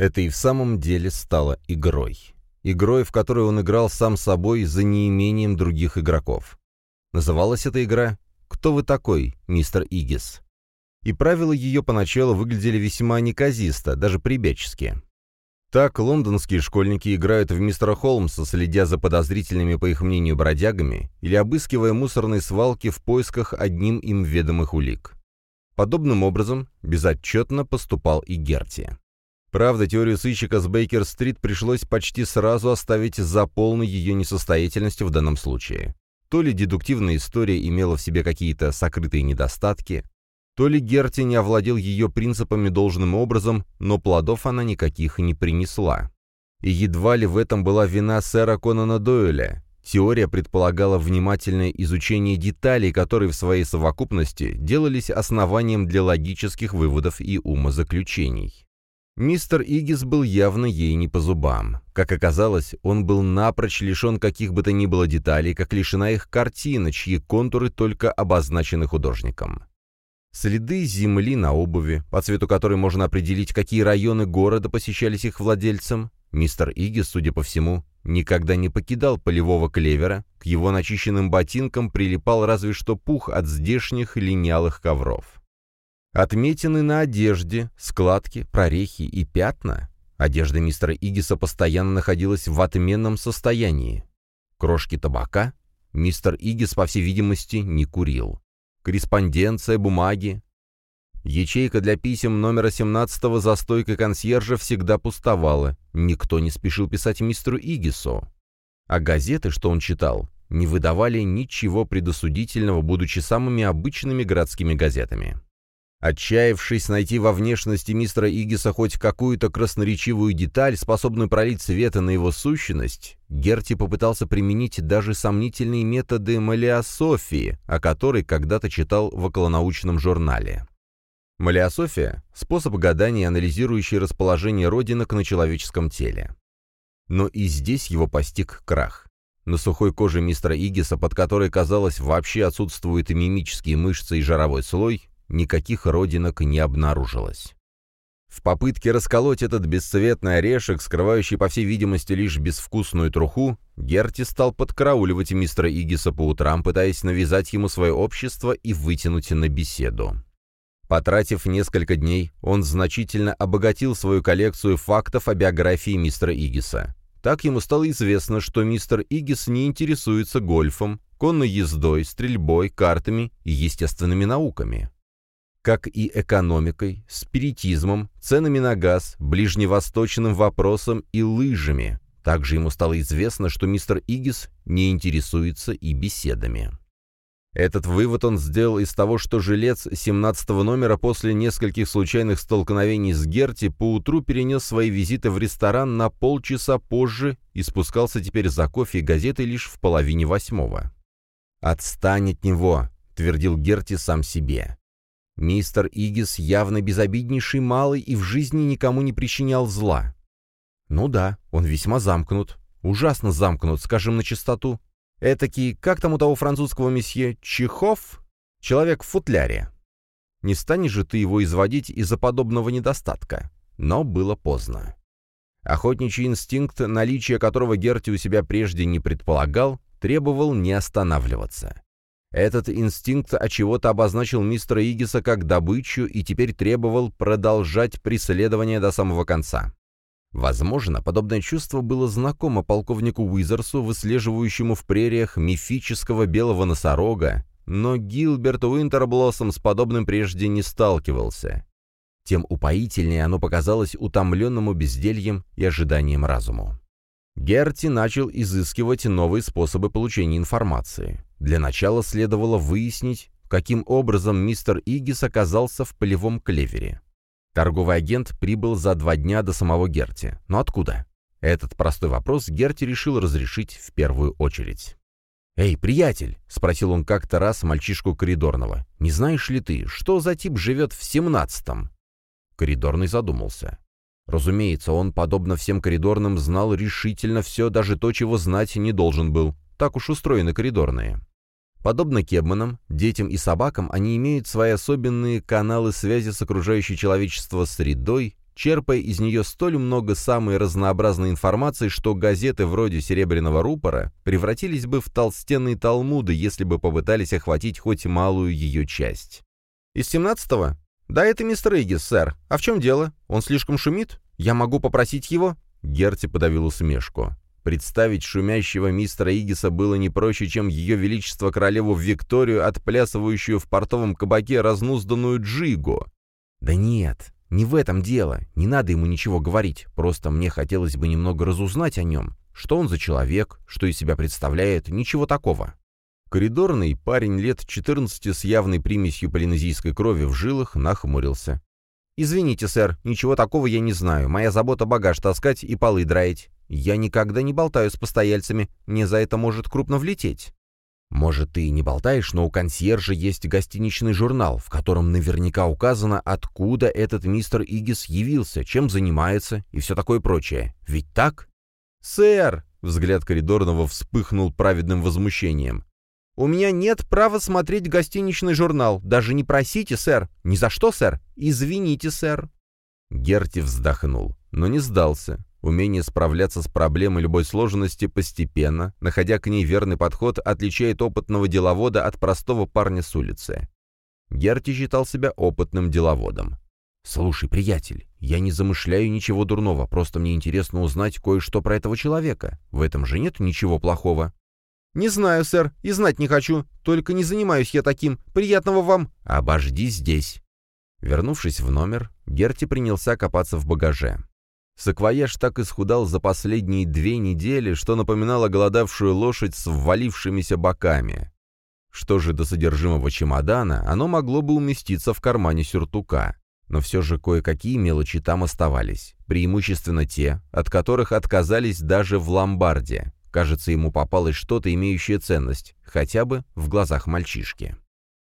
Это и в самом деле стало игрой. Игрой, в которой он играл сам собой за неимением других игроков. Называлась эта игра «Кто вы такой, мистер Игис?» И правила ее поначалу выглядели весьма неказисто, даже прибячески. Так лондонские школьники играют в мистера Холмса, следя за подозрительными, по их мнению, бродягами, или обыскивая мусорные свалки в поисках одним им ведомых улик. Подобным образом безотчетно поступал и Герти. Правда, теорию сыщика с Бейкер-стрит пришлось почти сразу оставить за полной ее несостоятельностью в данном случае. То ли дедуктивная история имела в себе какие-то сокрытые недостатки, то ли Герти не овладел ее принципами должным образом, но плодов она никаких не принесла. И едва ли в этом была вина сэра Конана Дойля. Теория предполагала внимательное изучение деталей, которые в своей совокупности делались основанием для логических выводов и умозаключений. Мистер Игис был явно ей не по зубам. Как оказалось, он был напрочь лишен каких бы то ни было деталей, как лишена их картина, чьи контуры только обозначены художником. Следы земли на обуви, по цвету которой можно определить, какие районы города посещались их владельцем, мистер Игис, судя по всему, никогда не покидал полевого клевера, к его начищенным ботинкам прилипал разве что пух от здешних линялых ковров. Отметины на одежде, складки, прорехи и пятна. Одежда мистера Игиса постоянно находилась в отменном состоянии. Крошки табака мистер Игис, по всей видимости, не курил корреспонденция, бумаги. Ячейка для писем номера 17 за стойкой консьержа всегда пустовала, никто не спешил писать мистеру Игису. А газеты, что он читал, не выдавали ничего предосудительного, будучи самыми обычными городскими газетами. Отчаявшись найти во внешности мистера Игиса хоть какую-то красноречивую деталь, способную пролить света на его сущность, Герти попытался применить даже сомнительные методы малиософии, о которой когда-то читал в околонаучном журнале. Малиософия – способ гадания, анализирующий расположение родинок на человеческом теле. Но и здесь его постиг крах. На сухой коже мистера Игиса, под которой, казалось, вообще отсутствуют мимические мышцы и жировой слой, никаких родинок не обнаружилось. В попытке расколоть этот бесцветный орешек, скрывающий, по всей видимости, лишь безвкусную труху, Герти стал подкарауливать мистера Игиса по утрам, пытаясь навязать ему свое общество и вытянуть на беседу. Потратив несколько дней, он значительно обогатил свою коллекцию фактов о биографии мистера Игиса. Так ему стало известно, что мистер Игис не интересуется гольфом, конной ездой, стрельбой, картами и естественными науками как и экономикой, спиритизмом, ценами на газ, ближневосточным вопросом и лыжами. Также ему стало известно, что мистер Игис не интересуется и беседами. Этот вывод он сделал из того, что жилец 17 номера после нескольких случайных столкновений с Герти поутру перенес свои визиты в ресторан на полчаса позже и спускался теперь за кофе и газетой лишь в половине восьмого. «Отстань от него», — твердил Герти сам себе. Мистер Игис явно безобиднейший малый и в жизни никому не причинял зла. Ну да, он весьма замкнут. Ужасно замкнут, скажем на чистоту. Этакий, как там у того французского месье, Чехов? Человек в футляре. Не станешь же ты его изводить из-за подобного недостатка. Но было поздно. Охотничий инстинкт, наличие которого Герти у себя прежде не предполагал, требовал не останавливаться. Этот инстинкт от чего-то обозначил мистера Игиса как добычу и теперь требовал продолжать преследование до самого конца. Возможно, подобное чувство было знакомо полковнику Уизерсу, выслеживающему в прериях мифического белого носорога, но Гилберт Уинтерблоссом с подобным прежде не сталкивался. Тем упоительнее оно показалось утомленному бездельем и ожиданием разуму. Герти начал изыскивать новые способы получения информации. Для начала следовало выяснить, каким образом мистер Игис оказался в полевом клевере. Торговый агент прибыл за два дня до самого Герти. Но откуда? Этот простой вопрос Герти решил разрешить в первую очередь. «Эй, приятель!» — спросил он как-то раз мальчишку коридорного. «Не знаешь ли ты, что за тип живет в семнадцатом?» Коридорный задумался. Разумеется, он, подобно всем коридорным, знал решительно все, даже то, чего знать не должен был. Так уж устроены коридорные. Подобно кебманам, детям и собакам, они имеют свои особенные каналы связи с окружающей человечество средой, черпая из нее столь много самой разнообразной информации, что газеты вроде «Серебряного рупора» превратились бы в толстенные талмуды, если бы попытались охватить хоть малую ее часть. «Из семнадцатого? Да, это мистер Игис, сэр. А в чем дело? Он слишком шумит? Я могу попросить его?» Герти подавил усмешку. Представить шумящего мистера Игиса было не проще, чем ее величество королеву Викторию, отплясывающую в портовом кабаке разнузданную джигу. «Да нет, не в этом дело. Не надо ему ничего говорить. Просто мне хотелось бы немного разузнать о нем. Что он за человек, что из себя представляет, ничего такого». Коридорный парень лет 14 с явной примесью полинезийской крови в жилах нахмурился. «Извините, сэр, ничего такого я не знаю. Моя забота багаж таскать и полы драить. Я никогда не болтаю с постояльцами, мне за это может крупно влететь. Может, ты не болтаешь, но у консьержа есть гостиничный журнал, в котором наверняка указано, откуда этот мистер Игис явился, чем занимается и все такое прочее. Ведь так? «Сэр!» — взгляд коридорного вспыхнул праведным возмущением. «У меня нет права смотреть гостиничный журнал. Даже не просите, сэр. Ни за что, сэр. Извините, сэр». Герти вздохнул, но не сдался. Умение справляться с проблемой любой сложности постепенно, находя к ней верный подход, отличает опытного деловода от простого парня с улицы. Герти считал себя опытным деловодом. «Слушай, приятель, я не замышляю ничего дурного, просто мне интересно узнать кое-что про этого человека. В этом же нет ничего плохого». «Не знаю, сэр, и знать не хочу. Только не занимаюсь я таким. Приятного вам...» «Обожди здесь». Вернувшись в номер, Герти принялся копаться в багаже. Саквояж так исхудал за последние две недели, что напоминало голодавшую лошадь с ввалившимися боками. Что же до содержимого чемодана, оно могло бы уместиться в кармане сюртука. Но все же кое-какие мелочи там оставались, преимущественно те, от которых отказались даже в ломбарде. Кажется, ему попалось что-то, имеющее ценность, хотя бы в глазах мальчишки.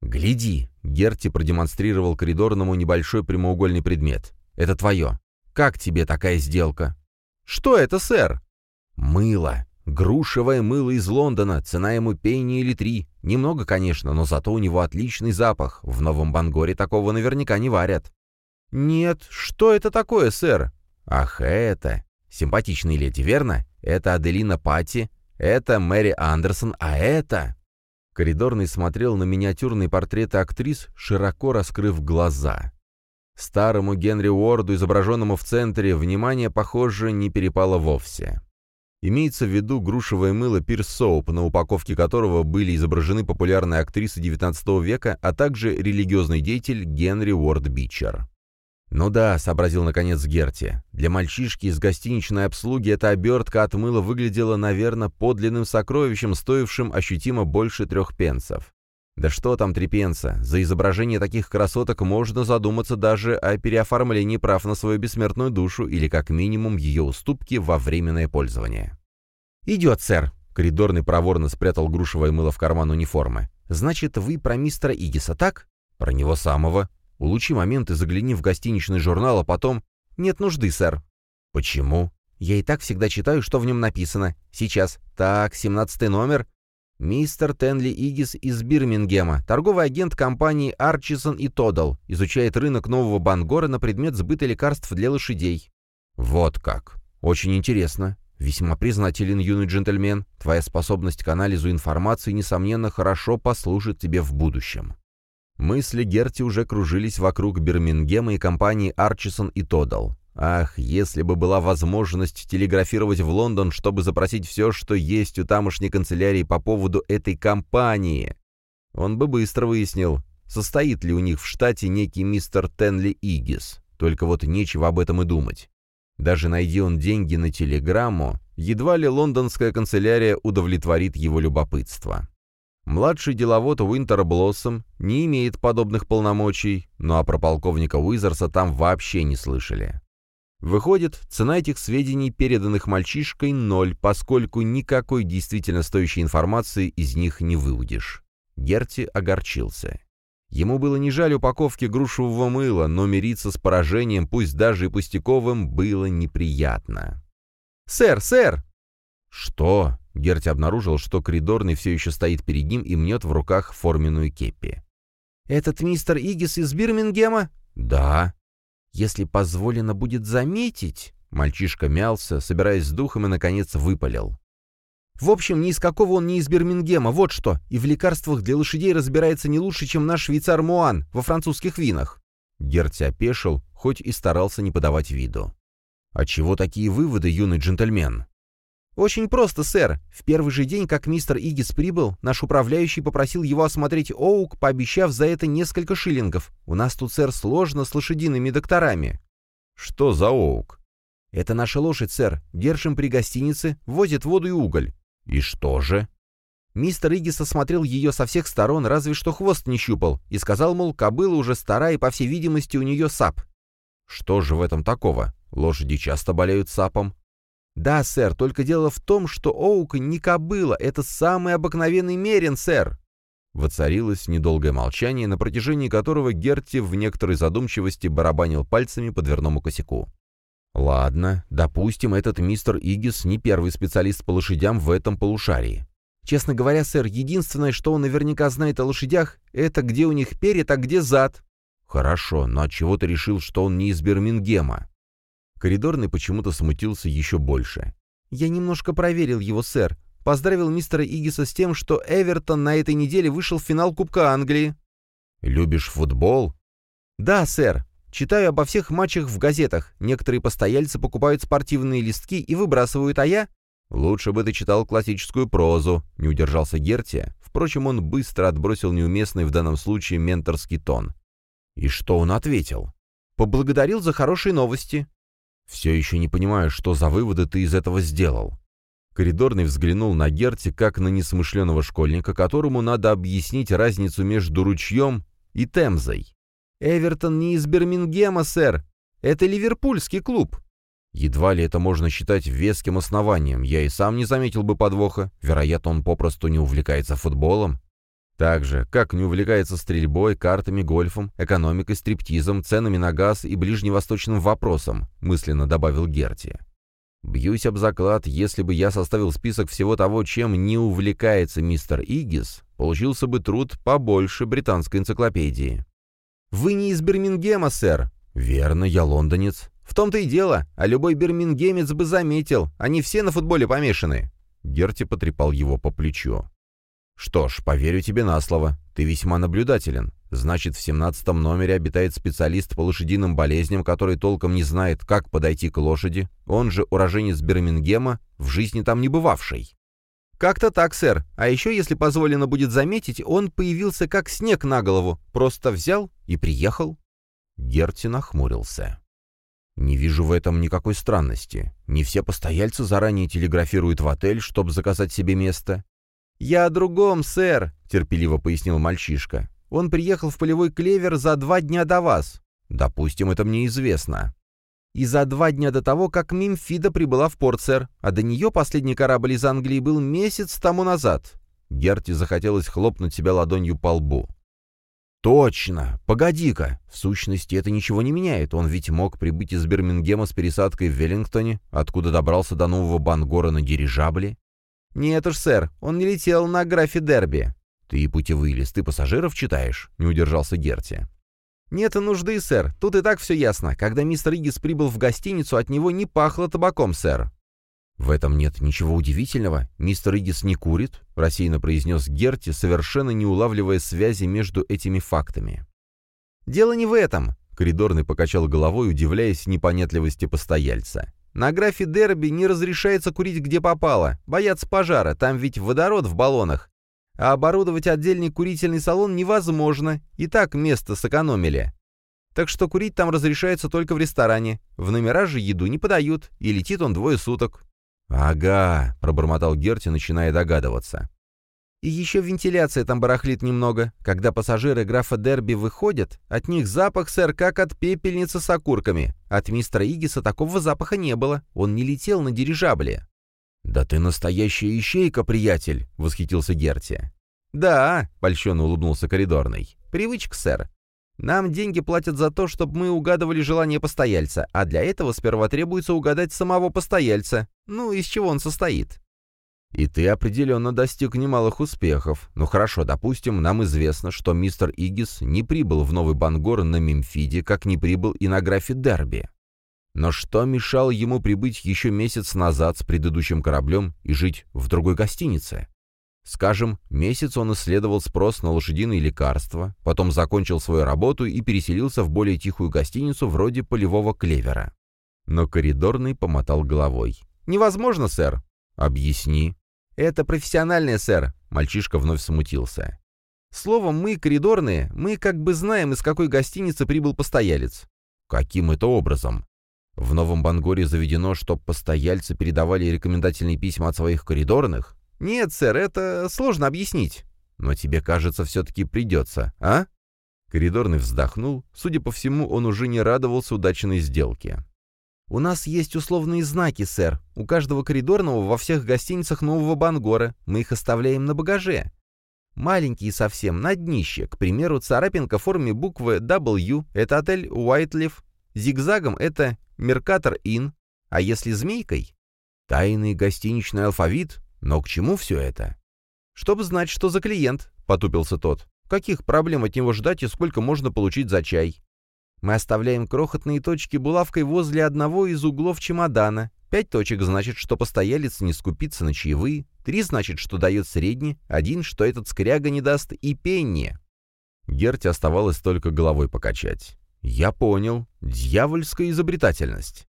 «Гляди!» — Герти продемонстрировал коридорному небольшой прямоугольный предмет. «Это твое. Как тебе такая сделка?» «Что это, сэр?» «Мыло. Грушевое мыло из Лондона. Цена ему пенни или три. Немного, конечно, но зато у него отличный запах. В Новом Бангоре такого наверняка не варят». «Нет, что это такое, сэр?» «Ах, это...» «Симпатичные леди, верно? Это Аделина Патти, это Мэри Андерсон, а это...» Коридорный смотрел на миниатюрные портреты актрис, широко раскрыв глаза. Старому Генри Уорду, изображенному в центре, внимание, похоже, не перепало вовсе. Имеется в виду грушевое мыло Пирс Соуп, на упаковке которого были изображены популярные актрисы XIX века, а также религиозный деятель Генри Уорд Бичер. «Ну да», — сообразил наконец Герти, — «для мальчишки из гостиничной обслуги эта обертка от мыла выглядела, наверное, подлинным сокровищем, стоившим ощутимо больше трех пенсов. Да что там трепенца, за изображение таких красоток можно задуматься даже о переоформлении прав на свою бессмертную душу или как минимум ее уступки во временное пользование. «Идет, сэр», — коридорный проворно спрятал грушевое мыло в карман униформы. «Значит, вы про мистера Игиса, так?» «Про него самого. Улучи момент и загляни в гостиничный журнал, а потом...» «Нет нужды, сэр». «Почему?» «Я и так всегда читаю, что в нем написано. Сейчас. Так, семнадцатый номер. Мистер Тенли Игис из Бирмингема, торговый агент компании Арчисон и Тодал, изучает рынок нового Бангора на предмет сбыта лекарств для лошадей. Вот как. Очень интересно. Весьма признателен, юный джентльмен. Твоя способность к анализу информации, несомненно, хорошо послужит тебе в будущем. Мысли Герти уже кружились вокруг Бирмингема и компании Арчисон и Тодал. Ах, если бы была возможность телеграфировать в Лондон, чтобы запросить все, что есть у тамошней канцелярии по поводу этой компании. Он бы быстро выяснил, состоит ли у них в штате некий мистер Тенли Игис. Только вот нечего об этом и думать. Даже найди он деньги на телеграмму, едва ли лондонская канцелярия удовлетворит его любопытство. Младший деловод Уинтер Блоссом не имеет подобных полномочий, но о про полковника Уизерса там вообще не слышали. Выходит, цена этих сведений, переданных мальчишкой, ноль, поскольку никакой действительно стоящей информации из них не выудишь. Герти огорчился. Ему было не жаль упаковки грушевого мыла, но мириться с поражением, пусть даже и пустяковым, было неприятно. «Сэр, сэр!» «Что?» — Герти обнаружил, что коридорный все еще стоит перед ним и мнет в руках форменную кепи. «Этот мистер Игис из Бирмингема?» «Да». «Если позволено будет заметить...» Мальчишка мялся, собираясь с духом и, наконец, выпалил. В общем, ни из какого он не из Бирмингема, вот что. И в лекарствах для лошадей разбирается не лучше, чем наш швейцар Муан во французских винах. Герти опешил, хоть и старался не подавать виду. «А чего такие выводы, юный джентльмен?» «Очень просто, сэр. В первый же день, как мистер Игис прибыл, наш управляющий попросил его осмотреть Оук, пообещав за это несколько шиллингов. У нас тут, сэр, сложно с лошадиными докторами». «Что за Оук?» «Это наша лошадь, сэр. Держим при гостинице, возит воду и уголь. «И что же?» Мистер Игис осмотрел ее со всех сторон, разве что хвост не щупал, и сказал, мол, кобыла уже стара, и, по всей видимости, у нее сап. «Что же в этом такого? Лошади часто болеют сапом?» «Да, сэр, только дело в том, что Оук не кобыла, это самый обыкновенный мерин, сэр!» Воцарилось недолгое молчание, на протяжении которого Герти в некоторой задумчивости барабанил пальцами по дверному косяку. Ладно, допустим, этот мистер Игис не первый специалист по лошадям в этом полушарии. Честно говоря, сэр, единственное, что он наверняка знает о лошадях, это где у них перед, а где зад. Хорошо, но отчего ты решил, что он не из Бирмингема? Коридорный почему-то смутился еще больше. Я немножко проверил его, сэр. Поздравил мистера Игиса с тем, что Эвертон на этой неделе вышел в финал Кубка Англии. Любишь футбол? Да, сэр. Читаю обо всех матчах в газетах. Некоторые постояльцы покупают спортивные листки и выбрасывают, а я... «Лучше бы ты читал классическую прозу», — не удержался Герти. Впрочем, он быстро отбросил неуместный в данном случае менторский тон. И что он ответил? «Поблагодарил за хорошие новости». «Все еще не понимаю, что за выводы ты из этого сделал». Коридорный взглянул на Герти как на несмышленого школьника, которому надо объяснить разницу между ручьем и Темзой. «Эвертон не из Бирмингема, сэр. Это ливерпульский клуб». Едва ли это можно считать веским основанием. Я и сам не заметил бы подвоха. Вероятно, он попросту не увлекается футболом. Так же, как не увлекается стрельбой, картами, гольфом, экономикой, стриптизом, ценами на газ и ближневосточным вопросом, мысленно добавил Герти. Бьюсь об заклад, если бы я составил список всего того, чем не увлекается мистер Игис, получился бы труд побольше британской энциклопедии. «Вы не из Бирмингема, сэр». «Верно, я лондонец». «В том-то и дело, а любой бирмингемец бы заметил, они все на футболе помешаны». Герти потрепал его по плечу. «Что ж, поверю тебе на слово. Ты весьма наблюдателен. Значит, в семнадцатом номере обитает специалист по лошадиным болезням, который толком не знает, как подойти к лошади, он же уроженец Бирмингема, в жизни там не бывавший». «Как-то так, сэр. А еще, если позволено будет заметить, он появился как снег на голову. Просто взял и приехал». Герти нахмурился. «Не вижу в этом никакой странности. Не все постояльцы заранее телеграфируют в отель, чтобы заказать себе место». «Я о другом, сэр», — терпеливо пояснил мальчишка. «Он приехал в полевой клевер за два дня до вас». «Допустим, это мне известно» и за два дня до того, как Мимфида прибыла в порт, сэр, а до нее последний корабль из Англии был месяц тому назад». Герти захотелось хлопнуть себя ладонью по лбу. «Точно! Погоди-ка! В сущности, это ничего не меняет. Он ведь мог прибыть из Бирмингема с пересадкой в Веллингтоне, откуда добрался до Нового Бангора на дирижабле». «Нет уж, сэр, он не летел на графе Дерби». «Ты путевые листы пассажиров читаешь?» — не удержался Герти. «Нет нужды, сэр. Тут и так все ясно. Когда мистер Игис прибыл в гостиницу, от него не пахло табаком, сэр». «В этом нет ничего удивительного. Мистер Игис не курит», — рассеянно произнес Герти, совершенно не улавливая связи между этими фактами. «Дело не в этом», — коридорный покачал головой, удивляясь непонятливости постояльца. «На графе Дерби не разрешается курить где попало. Боятся пожара, там ведь водород в баллонах а оборудовать отдельный курительный салон невозможно, и так место сэкономили. Так что курить там разрешается только в ресторане. В номера же еду не подают, и летит он двое суток». «Ага», — пробормотал Герти, начиная догадываться. «И еще вентиляция там барахлит немного. Когда пассажиры графа Дерби выходят, от них запах, сэр, как от пепельницы с окурками. От мистера Игиса такого запаха не было. Он не летел на дирижабле». «Да ты настоящая ищейка, приятель!» — восхитился Герти. «Да», — польщенно улыбнулся коридорный. «Привычка, сэр. Нам деньги платят за то, чтобы мы угадывали желание постояльца, а для этого сперва требуется угадать самого постояльца. Ну, из чего он состоит». И ты определенно достиг немалых успехов. Ну хорошо, допустим, нам известно, что мистер Игис не прибыл в Новый Бангор на Мемфиде, как не прибыл и на графе Дерби. Но что мешало ему прибыть еще месяц назад с предыдущим кораблем и жить в другой гостинице? Скажем, месяц он исследовал спрос на лошадиные лекарства, потом закончил свою работу и переселился в более тихую гостиницу вроде полевого клевера. Но коридорный помотал головой. «Невозможно, сэр». «Объясни». «Это профессиональное, сэр», — мальчишка вновь смутился. «Словом, мы, коридорные, мы как бы знаем, из какой гостиницы прибыл постоялец». «Каким это образом?» В Новом Бангоре заведено, чтоб постояльцы передавали рекомендательные письма от своих коридорных? Нет, сэр, это сложно объяснить. Но тебе, кажется, все-таки придется, а? Коридорный вздохнул. Судя по всему, он уже не радовался удачной сделке. «У нас есть условные знаки, сэр. У каждого коридорного во всех гостиницах Нового Бангора. Мы их оставляем на багаже. Маленькие совсем, на днище. К примеру, царапинка в форме буквы W — это отель Уайтлиф. Зигзагом — это Меркатор Ин. А если змейкой? Тайный гостиничный алфавит. Но к чему все это? «Чтобы знать, что за клиент», — потупился тот. «Каких проблем от него ждать и сколько можно получить за чай?» Мы оставляем крохотные точки булавкой возле одного из углов чемодана. Пять точек значит, что постоялец не скупится на чаевые, три значит, что дает средний, один, что этот скряга не даст и пенни. Герте оставалось только головой покачать. «Я понял. Дьявольская изобретательность».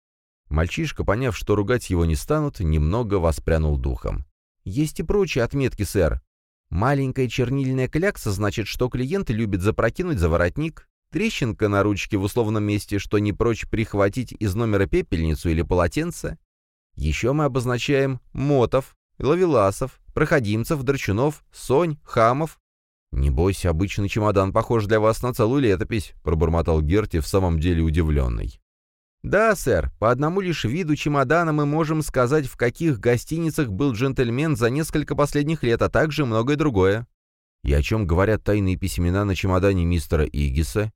Мальчишка, поняв, что ругать его не станут, немного воспрянул духом. «Есть и прочие отметки, сэр. Маленькая чернильная клякса значит, что клиент любит запрокинуть за воротник, трещинка на ручке в условном месте, что не прочь прихватить из номера пепельницу или полотенце. Еще мы обозначаем мотов, лавеласов, проходимцев, драчунов, сонь, хамов. «Не бойся, обычный чемодан похож для вас на целую летопись», — пробормотал Герти в самом деле удивленный. «Да, сэр, по одному лишь виду чемодана мы можем сказать, в каких гостиницах был джентльмен за несколько последних лет, а также многое другое». «И о чем говорят тайные письмена на чемодане мистера Игиса?»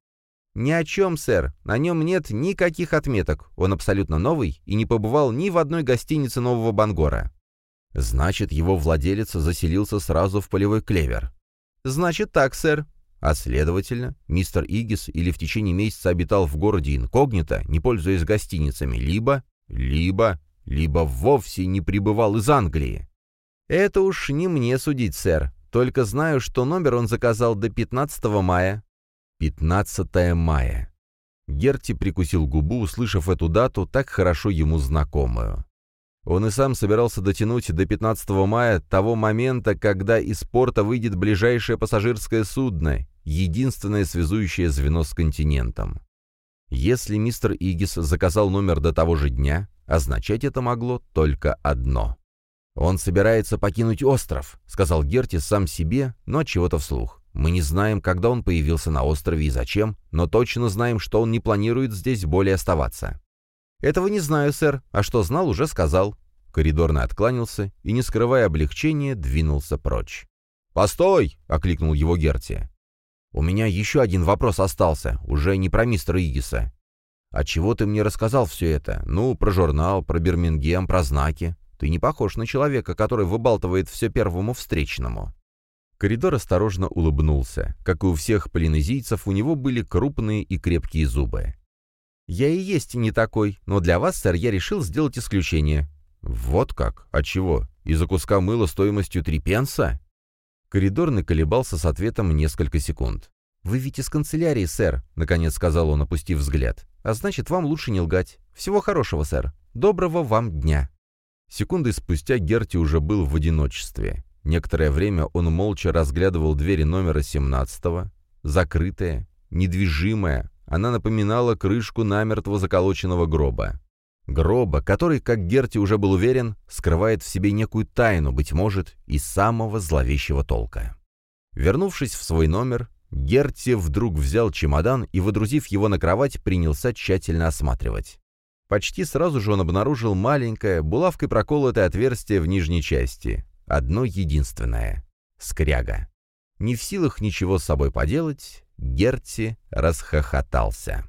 «Ни о чем, сэр. На нем нет никаких отметок. Он абсолютно новый и не побывал ни в одной гостинице Нового Бангора». «Значит, его владелец заселился сразу в полевой клевер». «Значит так, сэр». А следовательно, мистер Игис или в течение месяца обитал в городе инкогнито, не пользуясь гостиницами, либо, либо, либо вовсе не прибывал из Англии. «Это уж не мне судить, сэр. Только знаю, что номер он заказал до 15 мая, 15 мая. Герти прикусил губу, услышав эту дату, так хорошо ему знакомую. Он и сам собирался дотянуть до 15 мая того момента, когда из порта выйдет ближайшее пассажирское судно, единственное связующее звено с континентом. Если мистер Игис заказал номер до того же дня, означать это могло только одно. «Он собирается покинуть остров», — сказал Герти сам себе, но от чего-то вслух. Мы не знаем, когда он появился на острове и зачем, но точно знаем, что он не планирует здесь более оставаться». «Этого не знаю, сэр. А что знал, уже сказал». Коридорный откланялся и, не скрывая облегчения, двинулся прочь. «Постой!» — окликнул его Герти. «У меня еще один вопрос остался, уже не про мистера Игиса. А чего ты мне рассказал все это? Ну, про журнал, про Бирмингем, про знаки. Ты не похож на человека, который выбалтывает все первому встречному». Коридор осторожно улыбнулся. Как и у всех полинезийцев, у него были крупные и крепкие зубы. «Я и есть не такой, но для вас, сэр, я решил сделать исключение». «Вот как? А чего? Из-за куска мыла стоимостью три пенса?» Коридорный колебался с ответом несколько секунд. «Вы ведь из канцелярии, сэр», — наконец сказал он, опустив взгляд. «А значит, вам лучше не лгать. Всего хорошего, сэр. Доброго вам дня». Секунды спустя Герти уже был в одиночестве. Некоторое время он молча разглядывал двери номера 17-го. Закрытая, недвижимая, она напоминала крышку намертво заколоченного гроба. Гроба, который, как Герти уже был уверен, скрывает в себе некую тайну, быть может, из самого зловещего толка. Вернувшись в свой номер, Герти вдруг взял чемодан и, выдрузив его на кровать, принялся тщательно осматривать. Почти сразу же он обнаружил маленькое, булавкой проколотое отверстие в нижней части. Одно единственное — скряга. Не в силах ничего с собой поделать, Герти расхохотался.